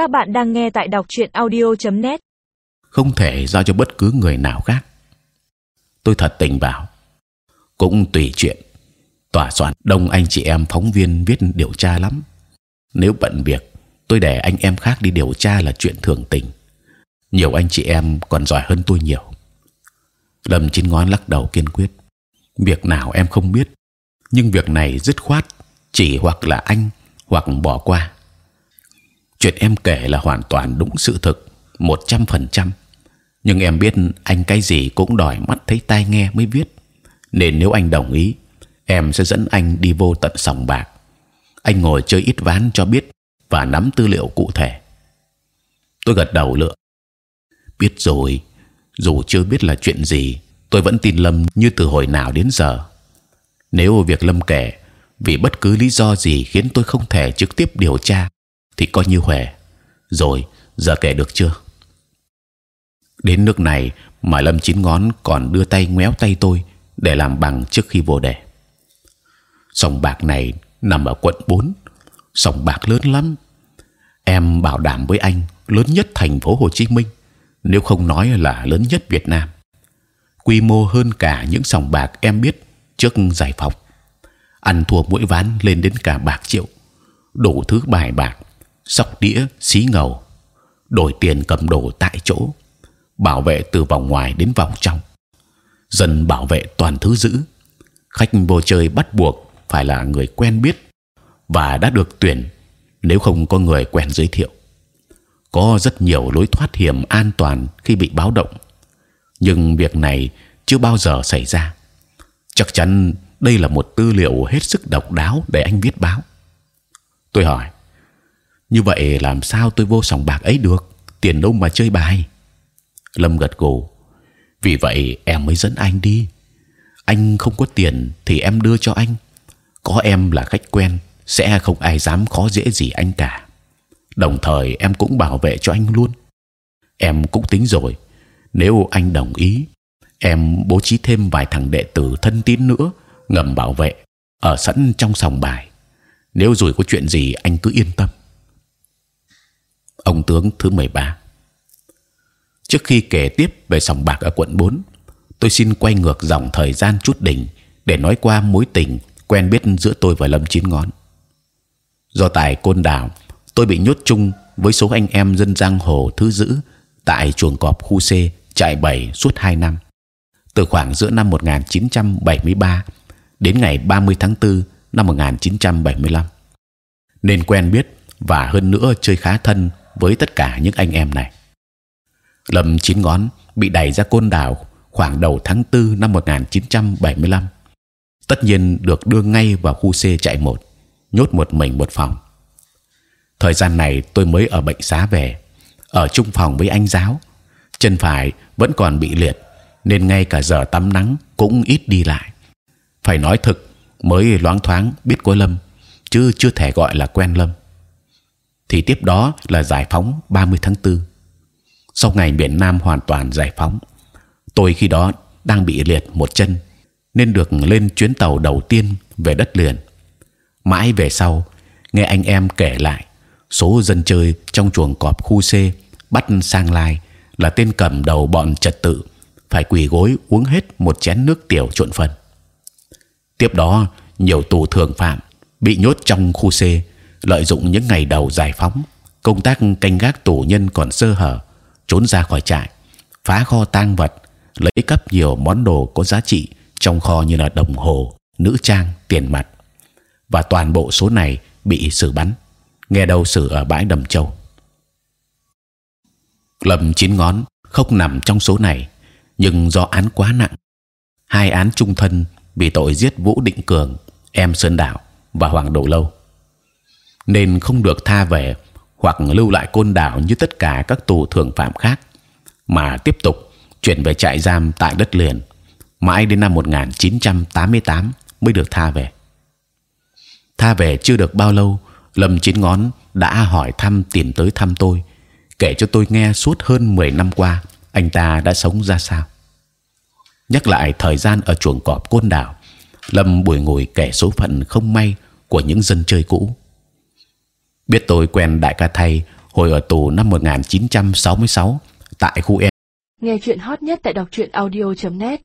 Các bạn đang nghe tại đọc truyện audio.net. không thể giao cho bất cứ người nào khác. Tôi thật tình bảo, cũng tùy chuyện. Tòa soạn đông anh chị em phóng viên viết điều tra lắm. Nếu bận việc, tôi để anh em khác đi điều tra là chuyện thường tình. Nhiều anh chị em còn giỏi hơn tôi nhiều. Lâm chín ngón lắc đầu kiên quyết. Việc nào em không biết, nhưng việc này dứt khoát chỉ hoặc là anh hoặc bỏ qua. Chuyện em kể là hoàn toàn đúng sự thực, một trăm phần trăm. Nhưng em biết anh cái gì cũng đòi mắt thấy tai nghe mới viết, nên nếu anh đồng ý, em sẽ dẫn anh đi vô tận sòng bạc. Anh ngồi chơi ít ván cho biết và nắm tư liệu cụ thể. Tôi gật đầu lựa. Biết rồi, dù chưa biết là chuyện gì, tôi vẫn tin Lâm như từ hồi nào đến giờ. Nếu việc Lâm kể vì bất cứ lý do gì khiến tôi không thể trực tiếp điều tra, thì coi như khỏe Rồi, giờ kể được chưa? Đến nước này mà Lâm chín ngón còn đưa tay ngoéo tay tôi để làm bằng trước khi vô đề. Sòng bạc này nằm ở quận 4 sòng bạc lớn lắm. Em bảo đảm với anh lớn nhất thành phố Hồ Chí Minh, nếu không nói là lớn nhất Việt Nam. Quy mô hơn cả những sòng bạc em biết trước giải phóng. Ăn thua mỗi ván lên đến cả bạc triệu, đủ thứ bài bạc, sóc đĩa, xí ngầu, đổi tiền cầm đồ tại chỗ, bảo vệ từ vòng ngoài đến vòng trong, dần bảo vệ toàn thứ giữ. Khách vô chơi bắt buộc phải là người quen biết và đã được tuyển nếu không có người quen giới thiệu. Có rất nhiều lối thoát hiểm an toàn khi bị báo động, nhưng việc này chưa bao giờ xảy ra. Chắc chắn đây là một tư liệu hết sức độc đáo để anh viết báo. Tôi hỏi, như vậy làm sao tôi vô sòng bạc ấy được? Tiền đâu mà chơi bài? Lâm gật gù. Vì vậy em mới dẫn anh đi. Anh không có tiền thì em đưa cho anh. Có em là khách quen sẽ không ai dám khó dễ gì anh cả. Đồng thời em cũng bảo vệ cho anh luôn. Em cũng tính rồi, nếu anh đồng ý, em bố trí thêm vài thằng đệ tử thân tín nữa ngầm bảo vệ ở sẵn trong sòng bài. Nếu rồi có chuyện gì anh cứ yên tâm. Ông tướng thứ 13 Trước khi kể tiếp về sòng bạc ở quận 4 tôi xin quay ngược dòng thời gian chút đỉnh để nói qua mối tình quen biết giữa tôi và Lâm Chín Ngón. Do tài côn đảo, tôi bị nhốt chung với số anh em dân giang hồ thứ dữ tại chuồng cọp khu C trại 7 suốt 2 năm. Từ khoảng giữa năm 1973 đến ngày 30 tháng 4 năm 1975 nên quen biết và hơn nữa chơi khá thân với tất cả những anh em này. Lâm chín ngón bị đẩy ra côn đảo khoảng đầu tháng 4 năm 1975 tất nhiên được đưa ngay vào khu C chạy một nhốt một mình một phòng. Thời gian này tôi mới ở bệnh xá về, ở chung phòng với anh giáo. Chân phải vẫn còn bị liệt, nên ngay cả giờ tắm nắng cũng ít đi lại. Phải nói thực, mới loáng thoáng biết có Lâm, chứ chưa thể gọi là quen Lâm. Thì tiếp đó là giải phóng 30 tháng 4 Sau ngày miền Nam hoàn toàn giải phóng, tôi khi đó đang bị liệt một chân, nên được lên chuyến tàu đầu tiên về đất liền mãi về sau nghe anh em kể lại số dân chơi trong chuồng cọp khu C bắt sang lai là tên cầm đầu bọn trật tự phải quỳ gối uống hết một chén nước tiểu trộn phần. Tiếp đó nhiều tù thường phạm bị nhốt trong khu C lợi dụng những ngày đầu giải phóng công tác canh gác tù nhân còn sơ hở trốn ra khỏi trại phá kho tang vật lấy cắp nhiều món đồ có giá trị trong kho như là đồng hồ nữ trang tiền mặt và toàn bộ số này bị xử bắn. Nghe đầu xử ở bãi đầm châu. lầm chín ngón không nằm trong số này, nhưng do án quá nặng, hai án trung thân vì tội giết Vũ Định Cường, em Sơn Đạo và Hoàng Độ Lâu, nên không được tha về hoặc lưu lại côn đảo như tất cả các tù thường phạm khác, mà tiếp tục chuyển về trại giam tại đất liền mãi đến năm 1988 mới được tha về. Tha về chưa được bao lâu lâm chín ngón đã hỏi thăm tìm tới thăm tôi kể cho tôi nghe suốt hơn 10 năm qua anh ta đã sống ra sao. Nhắc lại thời gian ở chuồng cọp côn đảo lâm bùi ngồi kể số phận không may của những dân chơi cũ biết tôi quen đại ca thay hồi ở tù năm 1966 tại khu E. Nghe chuyện hot nhất tại đọc truyện audio.net